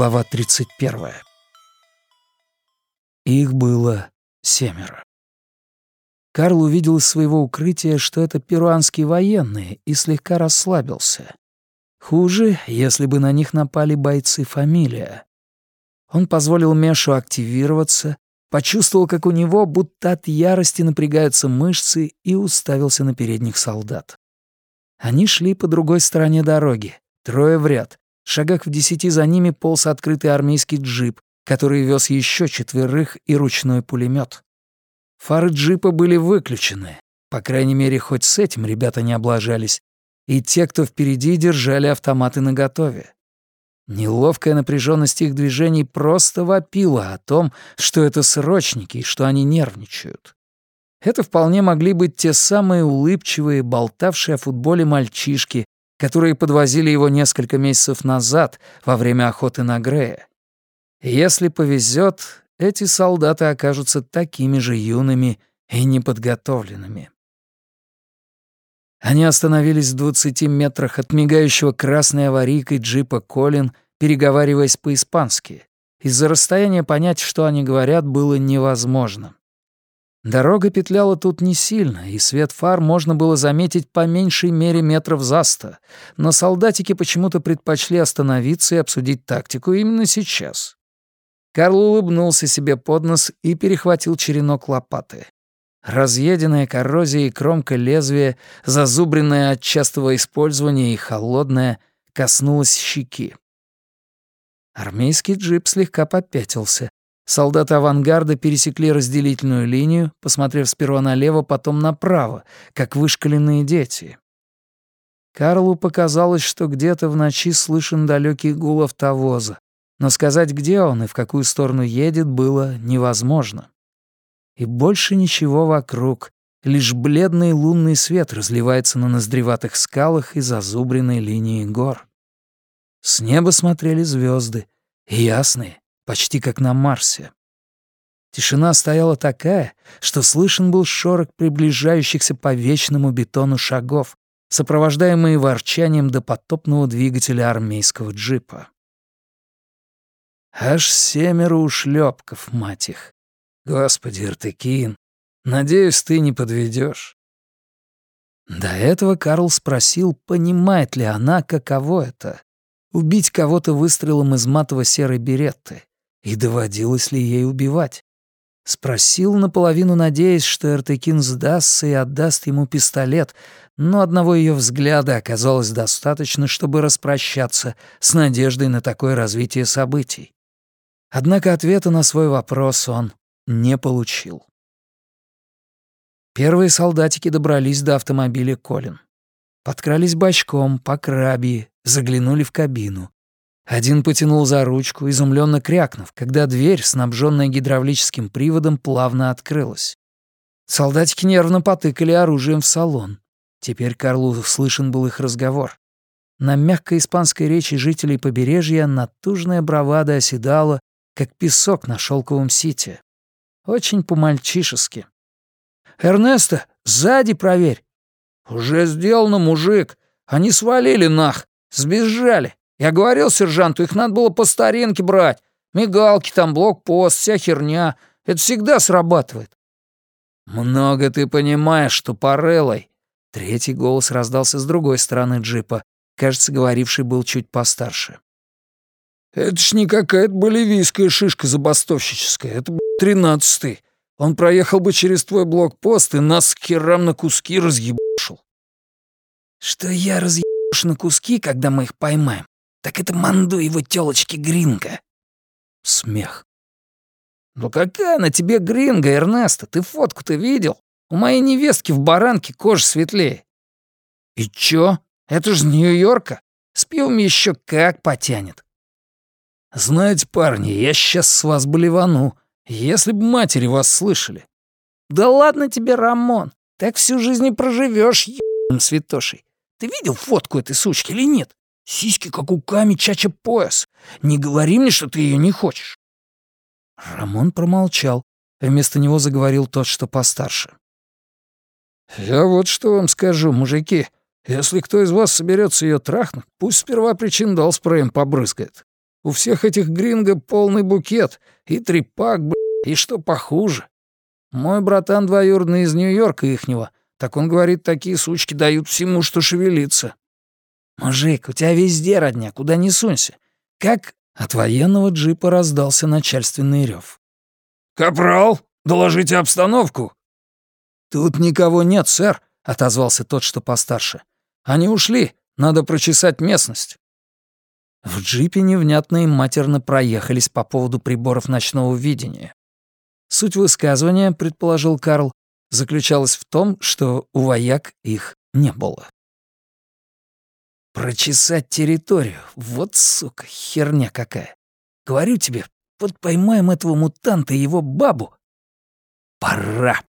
Глава 31. Их было семеро. Карл увидел из своего укрытия, что это перуанские военные, и слегка расслабился. Хуже, если бы на них напали бойцы фамилия. Он позволил Мешу активироваться, почувствовал, как у него будто от ярости напрягаются мышцы и уставился на передних солдат. Они шли по другой стороне дороги, трое в ряд. Шагах в десяти за ними полз открытый армейский джип, который вез еще четверых и ручной пулемет. Фары джипа были выключены. По крайней мере, хоть с этим ребята не облажались. И те, кто впереди, держали автоматы наготове. Неловкая напряженность их движений просто вопила о том, что это срочники и что они нервничают. Это вполне могли быть те самые улыбчивые, болтавшие о футболе мальчишки, которые подвозили его несколько месяцев назад во время охоты на Грея. Если повезет, эти солдаты окажутся такими же юными и неподготовленными. Они остановились в двадцати метрах от мигающего красной аварийкой джипа Колин, переговариваясь по-испански. Из-за расстояния понять, что они говорят, было невозможно. Дорога петляла тут не сильно, и свет фар можно было заметить по меньшей мере метров за сто, но солдатики почему-то предпочли остановиться и обсудить тактику именно сейчас. Карл улыбнулся себе под нос и перехватил черенок лопаты. Разъеденная коррозией кромка лезвия, зазубренная от частого использования и холодная, коснулась щеки. Армейский джип слегка попятился. Солдаты авангарда пересекли разделительную линию, посмотрев сперва налево, потом направо, как вышкаленные дети. Карлу показалось, что где-то в ночи слышен далекий гул автовоза, но сказать, где он и в какую сторону едет, было невозможно и больше ничего вокруг. Лишь бледный лунный свет разливается на ноздреватых скалах и зазубренной линии гор. С неба смотрели звезды, ясные, почти как на Марсе. Тишина стояла такая, что слышен был шорох приближающихся по вечному бетону шагов, сопровождаемые ворчанием допотопного двигателя армейского джипа. Аж семеро ушлепков, мать их. Господи, Иртыкин, надеюсь, ты не подведешь. До этого Карл спросил, понимает ли она, каково это — убить кого-то выстрелом из матово-серой беретты, и доводилось ли ей убивать. Спросил, наполовину надеясь, что Эртыкин сдастся и отдаст ему пистолет, но одного ее взгляда оказалось достаточно, чтобы распрощаться с надеждой на такое развитие событий. Однако ответа на свой вопрос он не получил. Первые солдатики добрались до автомобиля Колин. Подкрались бочком, по крабье, заглянули в кабину. Один потянул за ручку, изумленно крякнув, когда дверь, снабженная гидравлическим приводом, плавно открылась. Солдатики нервно потыкали оружием в салон. Теперь Карлу слышен был их разговор. На мягкой испанской речи жителей побережья натужная бравада оседала, как песок на шелковом сите. Очень по-мальчишески. «Эрнесто, сзади проверь». «Уже сделано, мужик. Они свалили нах. Сбежали. Я говорил сержанту, их надо было по старинке брать. Мигалки там, блокпост, вся херня. Это всегда срабатывает». «Много ты понимаешь, что порелой». Третий голос раздался с другой стороны джипа. Кажется, говоривший был чуть постарше. «Это ж не какая-то боливийская шишка забастовщическая. Это, тринадцатый. Он проехал бы через твой блокпост и нас херам на куски разъебушил. Что я разъебуш на куски, когда мы их поймаем, так это манду его тёлочки Гринга. Смех. «Ну какая на тебе гринга, Эрнесто? Ты фотку-то видел? У моей невестки в баранке кожа светлее». «И чё? Это же Нью-Йорка. С пивом ещё как потянет». «Знаете, парни, я сейчас с вас болевану. Если бы матери вас слышали. Да ладно тебе, Рамон. Так всю жизнь и проживешь, ебаным святошей. Ты видел фотку этой сучки или нет? Сиськи, как у Ками Чача пояс. Не говори мне, что ты ее не хочешь. Рамон промолчал. Вместо него заговорил тот, что постарше. «Я вот что вам скажу, мужики. Если кто из вас соберется ее трахнуть, пусть сперва причин дал спреем побрызгает. У всех этих гринго полный букет. И трепак, б***, и что похуже. Мой братан двоюродный из Нью-Йорка ихнего. Так он говорит, такие сучки дают всему, что шевелится. «Мужик, у тебя везде родня, куда не сунься. Как...» От военного джипа раздался начальственный рев. «Капрал, доложите обстановку». «Тут никого нет, сэр», — отозвался тот, что постарше. «Они ушли, надо прочесать местность». В джипе невнятно и матерно проехались по поводу приборов ночного видения. Суть высказывания, предположил Карл, заключалась в том, что у вояк их не было. Прочесать территорию. Вот, сука, херня какая. Говорю тебе, вот поймаем этого мутанта и его бабу. Пора.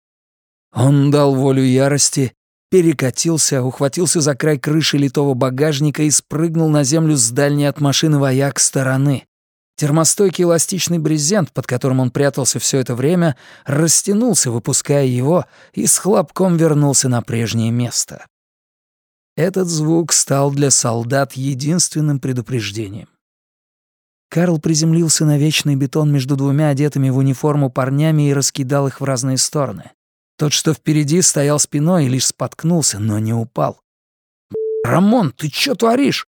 Он дал волю ярости, перекатился, ухватился за край крыши литого багажника и спрыгнул на землю с дальней от машины вояк стороны. Термостойкий эластичный брезент, под которым он прятался все это время, растянулся, выпуская его, и с хлопком вернулся на прежнее место. Этот звук стал для солдат единственным предупреждением. Карл приземлился на вечный бетон между двумя одетыми в униформу парнями и раскидал их в разные стороны. Тот, что впереди, стоял спиной и лишь споткнулся, но не упал. «Рамон, ты чё творишь?»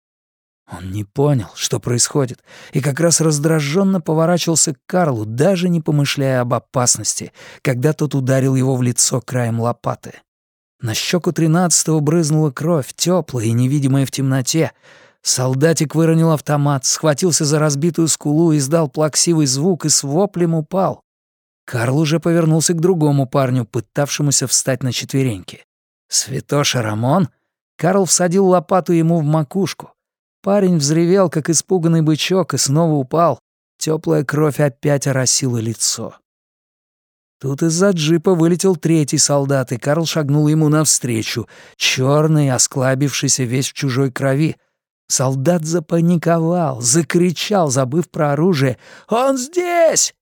Он не понял, что происходит, и как раз раздраженно поворачивался к Карлу, даже не помышляя об опасности, когда тот ударил его в лицо краем лопаты. На щеку тринадцатого брызнула кровь, теплая и невидимая в темноте. Солдатик выронил автомат, схватился за разбитую скулу, издал плаксивый звук и с воплем упал. Карл уже повернулся к другому парню, пытавшемуся встать на четвереньки. «Святоша Рамон?» Карл всадил лопату ему в макушку. Парень взревел, как испуганный бычок, и снова упал. Теплая кровь опять оросила лицо. Тут из-за джипа вылетел третий солдат, и Карл шагнул ему навстречу, черный, осклабившийся весь в чужой крови. Солдат запаниковал, закричал, забыв про оружие. «Он здесь!»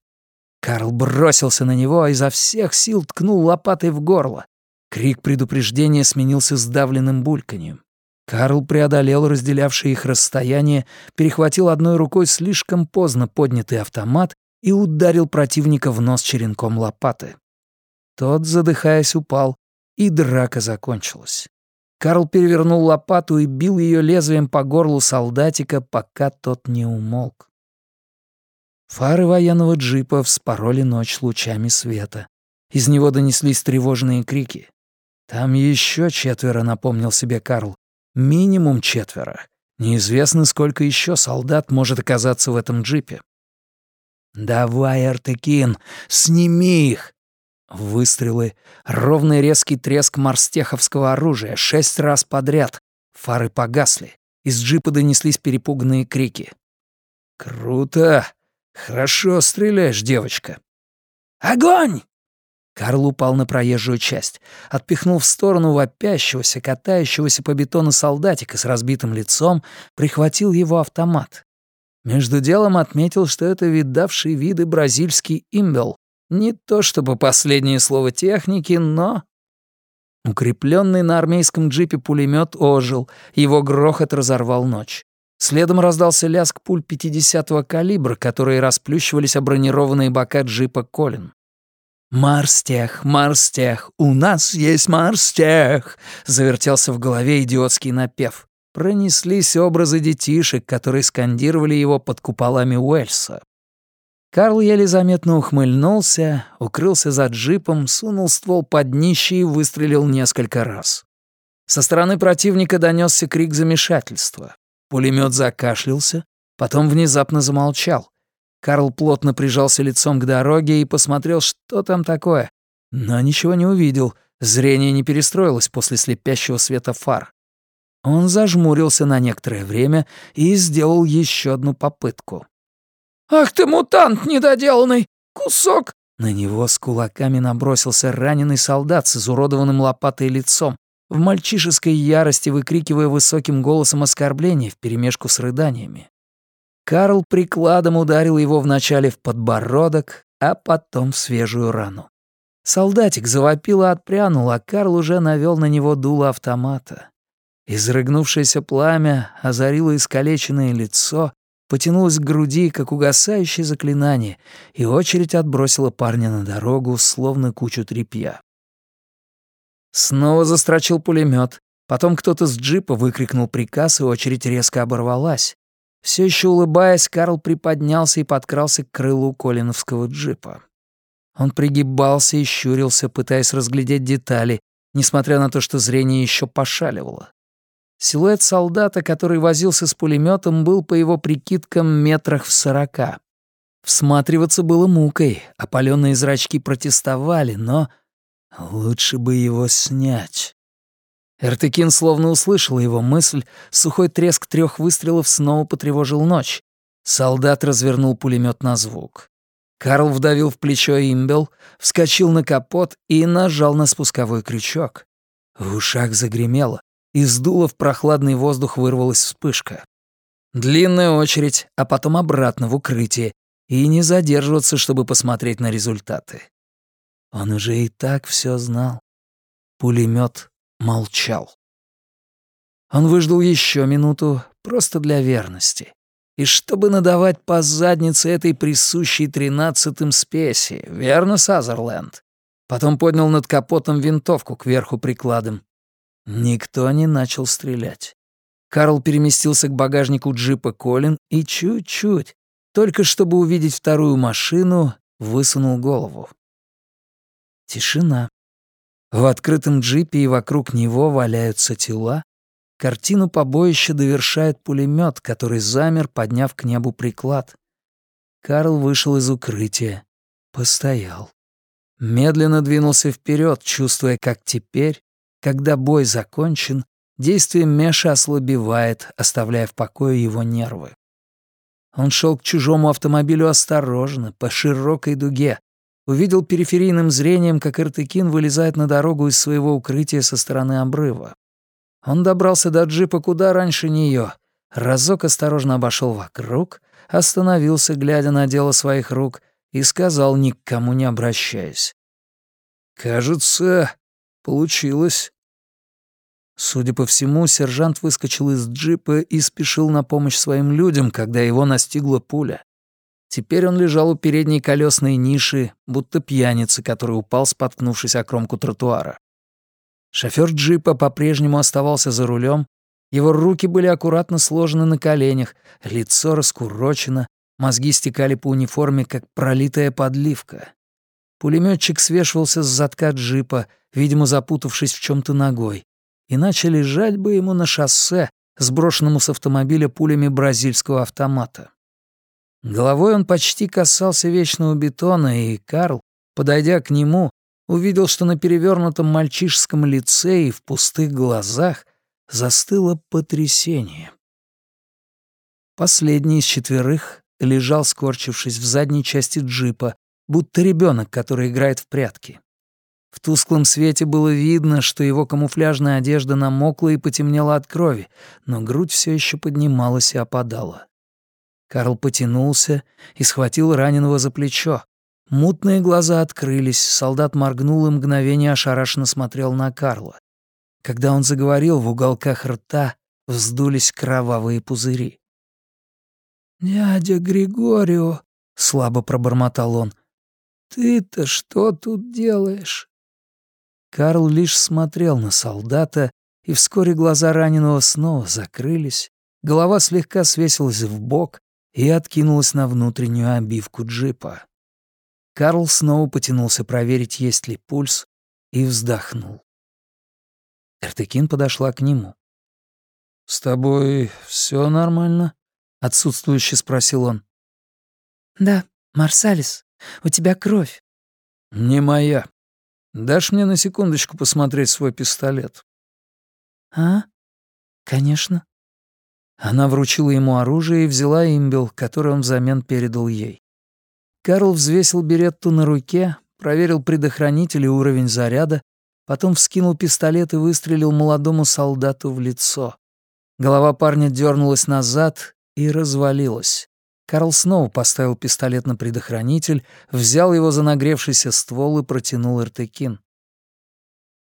Карл бросился на него, а изо всех сил ткнул лопатой в горло. Крик предупреждения сменился сдавленным бульканьем. Карл преодолел разделявшее их расстояние, перехватил одной рукой слишком поздно поднятый автомат и ударил противника в нос черенком лопаты. Тот, задыхаясь, упал, и драка закончилась. Карл перевернул лопату и бил ее лезвием по горлу солдатика, пока тот не умолк. Фары военного джипа вспороли ночь лучами света. Из него донеслись тревожные крики. «Там еще четверо», — напомнил себе Карл. «Минимум четверо. Неизвестно, сколько еще солдат может оказаться в этом джипе». «Давай, Артекин, сними их!» Выстрелы, ровный резкий треск марстеховского оружия, шесть раз подряд. Фары погасли. Из джипа донеслись перепуганные крики. «Круто! Хорошо стреляешь, девочка!» «Огонь!» Карл упал на проезжую часть, отпихнул в сторону вопящегося, катающегося по бетону солдатика с разбитым лицом, прихватил его автомат. Между делом отметил, что это видавший виды бразильский имбел. Не то чтобы последнее слово техники, но... Укрепленный на армейском джипе пулемет ожил, его грохот разорвал ночь. Следом раздался лязг пуль 50-го калибра, которые расплющивались о бронированные бока джипа Колин. «Марстех, Марстех, у нас есть Марстех!» — завертелся в голове идиотский напев пронеслись образы детишек, которые скандировали его под куполами Уэльса. Карл еле заметно ухмыльнулся, укрылся за джипом, сунул ствол под днище и выстрелил несколько раз. Со стороны противника донесся крик замешательства. Пулемет закашлялся, потом внезапно замолчал. Карл плотно прижался лицом к дороге и посмотрел, что там такое. Но ничего не увидел, зрение не перестроилось после слепящего света фар. Он зажмурился на некоторое время и сделал еще одну попытку. «Ах ты, мутант недоделанный! Кусок!» На него с кулаками набросился раненый солдат с изуродованным лопатой лицом, в мальчишеской ярости выкрикивая высоким голосом оскорбления вперемешку с рыданиями. Карл прикладом ударил его вначале в подбородок, а потом в свежую рану. Солдатик завопил и отпрянул, а Карл уже навел на него дуло автомата. Изрыгнувшееся пламя озарило искалеченное лицо, потянулась к груди, как угасающее заклинание, и очередь отбросила парня на дорогу, словно кучу тряпья. Снова застрочил пулемет. Потом кто-то с джипа выкрикнул приказ, и очередь резко оборвалась. Все еще улыбаясь, Карл приподнялся и подкрался к крылу колиновского джипа. Он пригибался и щурился, пытаясь разглядеть детали, несмотря на то, что зрение еще пошаливало. Силуэт солдата, который возился с пулеметом, был, по его прикидкам, метрах в сорока. Всматриваться было мукой, опаленные зрачки протестовали, но лучше бы его снять. Эртыкин словно услышал его мысль, сухой треск трех выстрелов снова потревожил ночь. Солдат развернул пулемет на звук. Карл вдавил в плечо имбел, вскочил на капот и нажал на спусковой крючок. В ушах загремело. Из дула в прохладный воздух вырвалась вспышка. Длинная очередь, а потом обратно в укрытие, и не задерживаться, чтобы посмотреть на результаты. Он уже и так все знал. Пулемет молчал. Он выждал еще минуту, просто для верности. И чтобы надавать по заднице этой присущей тринадцатым спеси, верно, Сазерленд? Потом поднял над капотом винтовку кверху прикладом. Никто не начал стрелять. Карл переместился к багажнику джипа Колин и чуть-чуть, только чтобы увидеть вторую машину, высунул голову. Тишина. В открытом джипе и вокруг него валяются тела. Картину побоища довершает пулемет, который замер, подняв к небу приклад. Карл вышел из укрытия, постоял. Медленно двинулся вперед, чувствуя, как теперь когда бой закончен, действие Меша ослабевает, оставляя в покое его нервы. Он шел к чужому автомобилю осторожно, по широкой дуге. Увидел периферийным зрением, как Иртыкин вылезает на дорогу из своего укрытия со стороны обрыва. Он добрался до джипа куда раньше нее. Разок осторожно обошел вокруг, остановился, глядя на дело своих рук, и сказал, ни к кому не обращаясь. «Кажется, получилось». Судя по всему, сержант выскочил из джипа и спешил на помощь своим людям, когда его настигла пуля. Теперь он лежал у передней колесной ниши, будто пьяница, который упал, споткнувшись о кромку тротуара. Шофёр джипа по-прежнему оставался за рулем, его руки были аккуратно сложены на коленях, лицо раскурочено, мозги стекали по униформе, как пролитая подливка. Пулемётчик свешивался с задка джипа, видимо, запутавшись в чем то ногой иначе лежать бы ему на шоссе, сброшенному с автомобиля пулями бразильского автомата. Головой он почти касался вечного бетона, и Карл, подойдя к нему, увидел, что на перевернутом мальчишеском лице и в пустых глазах застыло потрясение. Последний из четверых лежал, скорчившись в задней части джипа, будто ребенок, который играет в прятки. В тусклом свете было видно, что его камуфляжная одежда намокла и потемнела от крови, но грудь все еще поднималась и опадала. Карл потянулся и схватил раненого за плечо. Мутные глаза открылись, солдат моргнул и мгновение ошарашенно смотрел на Карла. Когда он заговорил, в уголках рта вздулись кровавые пузыри. «Дядя Григорио», — слабо пробормотал он, — «ты-то что тут делаешь?» Карл лишь смотрел на солдата, и вскоре глаза раненого снова закрылись, голова слегка свесилась в бок и откинулась на внутреннюю обивку джипа. Карл снова потянулся проверить, есть ли пульс, и вздохнул. Эртыкин подошла к нему. «С тобой все нормально?» — отсутствующе спросил он. «Да, Марсалис, у тебя кровь». «Не моя», Дашь мне на секундочку посмотреть свой пистолет?» «А? Конечно». Она вручила ему оружие и взяла имбел, который он взамен передал ей. Карл взвесил беретту на руке, проверил предохранитель и уровень заряда, потом вскинул пистолет и выстрелил молодому солдату в лицо. Голова парня дернулась назад и развалилась. Карл снова поставил пистолет на предохранитель, взял его за нагревшийся ствол и протянул Эртекин.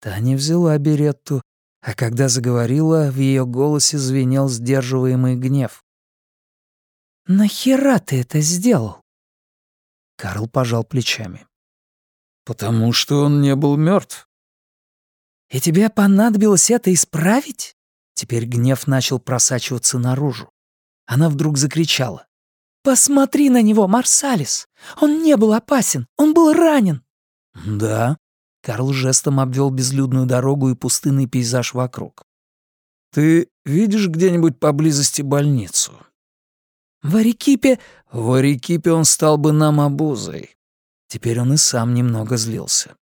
Таня взяла беретту, а когда заговорила, в ее голосе звенел сдерживаемый гнев. «Нахера ты это сделал?» Карл пожал плечами. «Потому что он не был мертв. «И тебе понадобилось это исправить?» Теперь гнев начал просачиваться наружу. Она вдруг закричала. «Посмотри на него, Марсалис! Он не был опасен, он был ранен!» «Да». Карл жестом обвел безлюдную дорогу и пустынный пейзаж вокруг. «Ты видишь где-нибудь поблизости больницу?» «В Арекипе...» «В Арекипе он стал бы нам обузой». Теперь он и сам немного злился.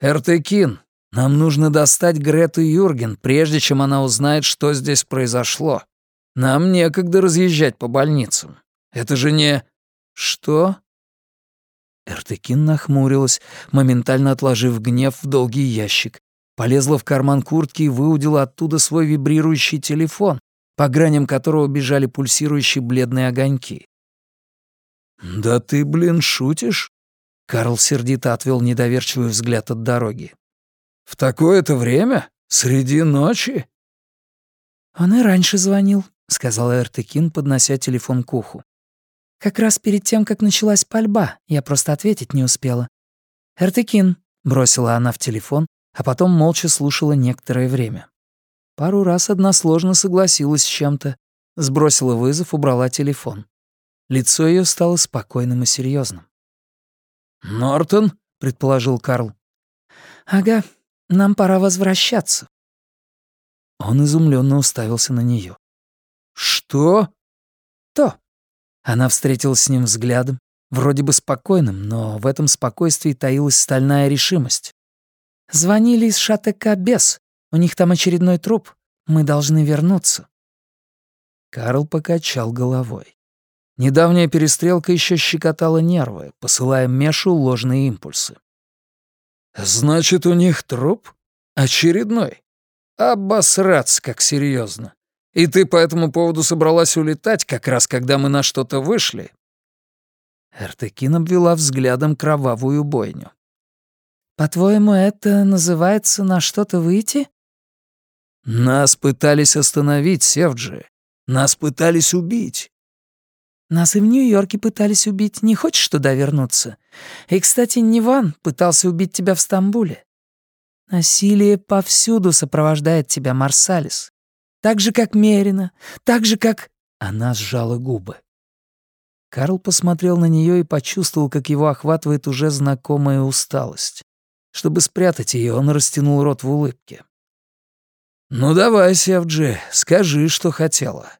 «Эртекин, нам нужно достать Грету Юрген, прежде чем она узнает, что здесь произошло. Нам некогда разъезжать по больницам. Это же не... Что? Эртекин нахмурилась, моментально отложив гнев в долгий ящик. Полезла в карман куртки и выудила оттуда свой вибрирующий телефон, по граням которого бежали пульсирующие бледные огоньки. «Да ты, блин, шутишь?» Карл сердито отвел недоверчивый взгляд от дороги. «В такое-то время? Среди ночи?» «Он и раньше звонил», — сказал Эртекин, поднося телефон к уху. Как раз перед тем, как началась пальба, я просто ответить не успела. «Эртыкин», — бросила она в телефон, а потом молча слушала некоторое время. Пару раз односложно согласилась с чем-то, сбросила вызов, убрала телефон. Лицо ее стало спокойным и серьезным. «Нортон?» — предположил Карл. «Ага, нам пора возвращаться». Он изумленно уставился на нее. «Что?» «То», она встретилась с ним взглядом, вроде бы спокойным, но в этом спокойствии таилась стальная решимость. «Звонили из ШАТК без. У них там очередной труп. Мы должны вернуться». Карл покачал головой. Недавняя перестрелка еще щекотала нервы, посылая Мешу ложные импульсы. «Значит, у них труп? Очередной? Обосраться как серьезно. И ты по этому поводу собралась улетать, как раз когда мы на что-то вышли?» Эртекин обвела взглядом кровавую бойню. «По-твоему, это называется на что-то выйти?» «Нас пытались остановить, Севджи. Нас пытались убить». «Нас и в Нью-Йорке пытались убить. Не хочешь туда вернуться? И, кстати, Ниван пытался убить тебя в Стамбуле. Насилие повсюду сопровождает тебя, Марсалис. Так же, как Мерина, так же, как...» Она сжала губы. Карл посмотрел на нее и почувствовал, как его охватывает уже знакомая усталость. Чтобы спрятать ее, он растянул рот в улыбке. «Ну давай, Севджи, скажи, что хотела.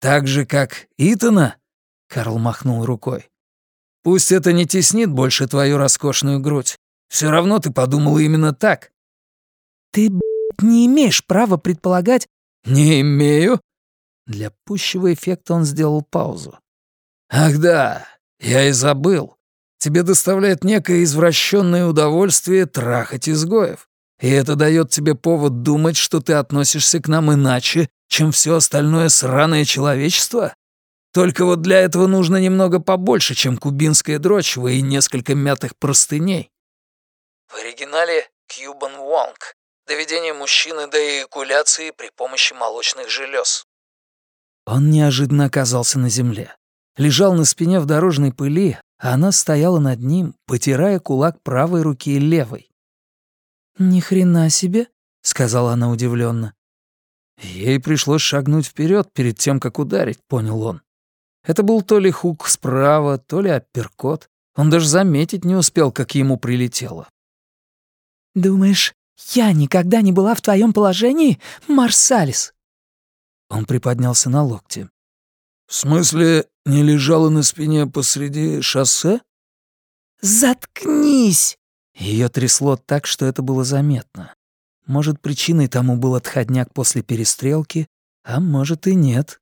Так же, как Итана?» Карл махнул рукой. «Пусть это не теснит больше твою роскошную грудь. Все равно ты подумала именно так». «Ты, не имеешь права предполагать, «Не имею?» Для пущего эффекта он сделал паузу. «Ах да, я и забыл. Тебе доставляет некое извращенное удовольствие трахать изгоев. И это дает тебе повод думать, что ты относишься к нам иначе, чем все остальное сраное человечество? Только вот для этого нужно немного побольше, чем кубинское дрочево и несколько мятых простыней». В оригинале «Кьюбан Вонг», доведение мужчины до эякуляции при помощи молочных желез. Он неожиданно оказался на земле. Лежал на спине в дорожной пыли, а она стояла над ним, потирая кулак правой руки и левой. «Ни хрена себе», — сказала она удивленно. Ей пришлось шагнуть вперед перед тем, как ударить, понял он. Это был то ли хук справа, то ли апперкот. Он даже заметить не успел, как ему прилетело. «Думаешь, «Я никогда не была в твоем положении, Марсалис!» Он приподнялся на локте. «В смысле, не лежала на спине посреди шоссе?» «Заткнись!» Ее трясло так, что это было заметно. Может, причиной тому был отходняк после перестрелки, а может и нет.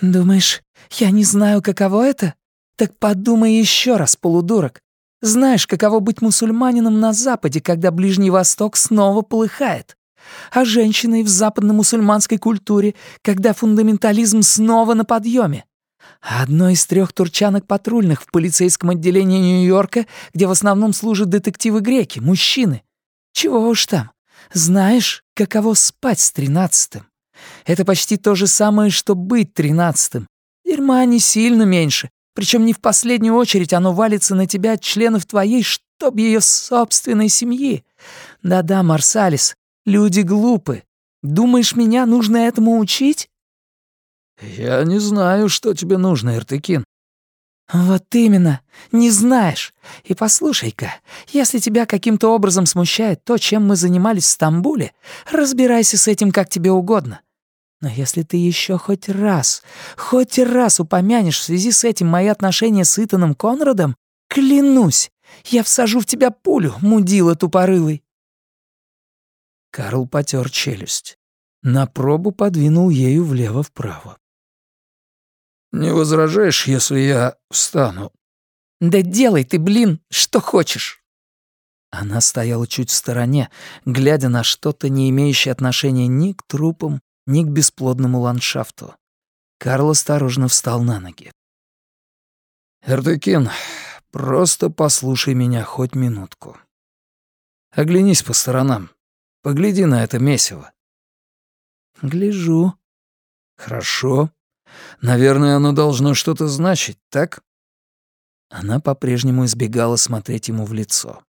«Думаешь, я не знаю, каково это? Так подумай еще раз, полудурок. Знаешь, каково быть мусульманином на Западе, когда Ближний Восток снова полыхает? А женщиной в западно-мусульманской культуре, когда фундаментализм снова на подъеме? А одной из трех турчанок патрульных в полицейском отделении Нью-Йорка, где в основном служат детективы-греки, мужчины. Чего уж там. Знаешь, каково спать с тринадцатым? Это почти то же самое, что быть тринадцатым. Дерьма не сильно меньше, причем не в последнюю очередь оно валится на тебя от членов твоей, чтоб ее собственной семьи. Да-да, Марсалис, люди глупы. Думаешь, меня нужно этому учить?» «Я не знаю, что тебе нужно, Эртыкин». «Вот именно, не знаешь. И послушай-ка, если тебя каким-то образом смущает то, чем мы занимались в Стамбуле, разбирайся с этим как тебе угодно. Но если ты еще хоть раз, хоть раз упомянешь в связи с этим мои отношения с Итаном Конрадом, клянусь, я всажу в тебя пулю, мудила тупорылый». Карл потер челюсть. На пробу подвинул ею влево-вправо. «Не возражаешь, если я встану?» «Да делай ты, блин, что хочешь!» Она стояла чуть в стороне, глядя на что-то, не имеющее отношения ни к трупам, ни к бесплодному ландшафту. Карл осторожно встал на ноги. «Эрдекин, просто послушай меня хоть минутку. Оглянись по сторонам. Погляди на это месиво». «Гляжу». «Хорошо. Наверное, оно должно что-то значить, так?» Она по-прежнему избегала смотреть ему в лицо.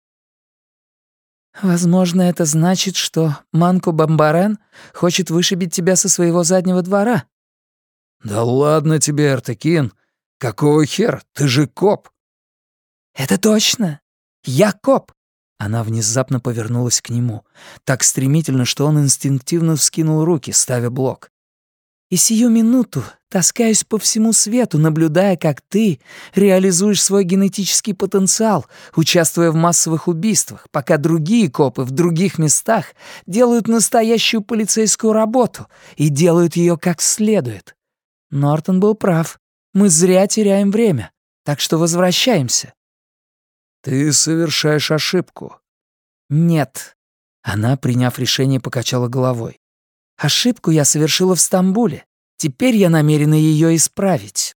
«Возможно, это значит, что Манко Бамбарен хочет вышибить тебя со своего заднего двора». «Да ладно тебе, Артекин. Какого хера? Ты же коп!» «Это точно. Я коп». Она внезапно повернулась к нему, так стремительно, что он инстинктивно вскинул руки, ставя блок. И сию минуту таскаюсь по всему свету, наблюдая, как ты реализуешь свой генетический потенциал, участвуя в массовых убийствах, пока другие копы в других местах делают настоящую полицейскую работу и делают ее как следует. Нортон был прав. Мы зря теряем время, так что возвращаемся. Ты совершаешь ошибку. Нет. Она, приняв решение, покачала головой. Ошибку я совершила в Стамбуле. Теперь я намерена ее исправить.